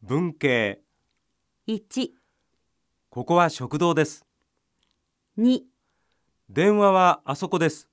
文系。1、ここは食堂です。2、電話はあそこです。